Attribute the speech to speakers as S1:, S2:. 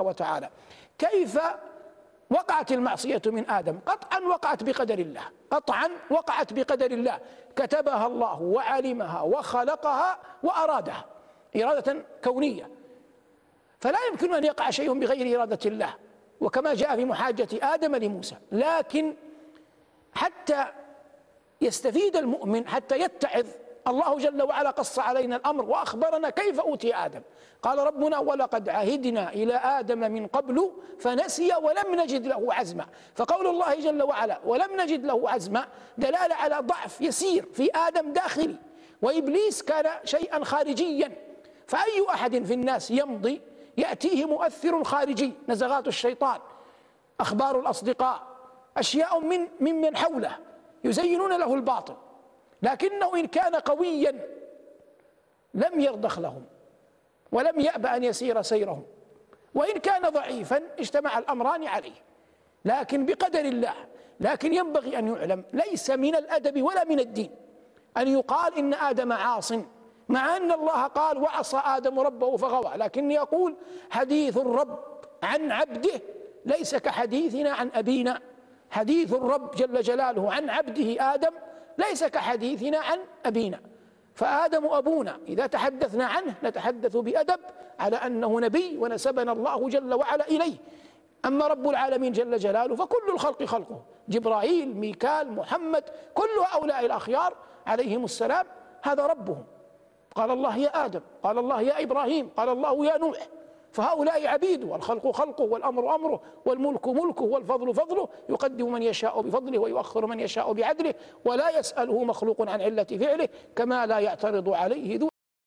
S1: وتعالى. كيف وقعت المعصية من آدم؟ قطعا وقعت بقدر الله. قطعا وقعت بقدر الله. كتبها الله وعلمها وخلقها وأرادها. إرادة كونية. فلا يمكن أن يقع شيء بغير إرادة الله. وكما جاء في محاجة آدم لموسى. لكن حتى يستفيد المؤمن حتى يتعظ الله جل وعلا قص علينا الأمر وأخبرنا كيف أوتي آدم. قال ربنا ولقد عهدنا إلى آدم من قبل فنسي ولم نجد له عزما. فقول الله جل وعلا ولم نجد له عزما دلالة على ضعف يسير في آدم داخلي. وإبليس كان شيئا خارجيا. فأي أحد في الناس يمضي يأتيه مؤثر خارجي. نزغات الشيطان أخبار الأصدقاء أشياء من ممن حوله يزينون له الباطل لكنه إن كان قويا لم يرضخ لهم ولم يأبى أن يسير سيرهم. وإن كان ضعيفا اجتمع الأمران عليه. لكن بقدر الله لكن ينبغي أن يعلم ليس من الأدب ولا من الدين أن يقال إن آدم عاص مع أن الله قال وعصى آدم ربه فغوى لكن يقول حديث الرب عن عبده ليس كحديثنا عن أبينا. حديث الرب جل جلاله عن عبده آدم ليس كحديثنا عن أبينا. فآدم أبونا إذا تحدثنا عنه نتحدث بأدب على أنه نبي ونسبنا الله جل وعلا إليه. أما رب العالمين جل جلاله فكل الخلق خلقه. جبرائيل ميكال محمد كل هؤلاء الأخيار عليهم السلام هذا ربهم. قال الله يا آدم قال الله يا إبراهيم قال الله يا نوح. فهؤلاء عبيد والخلق خلقه والأمر أمره والملك ملكه والفضل فضله. يقدم من يشاء بفضله ويؤخر من يشاء بعدله. ولا يسأله مخلوق عن علة فعله كما لا يعترض عليه ذو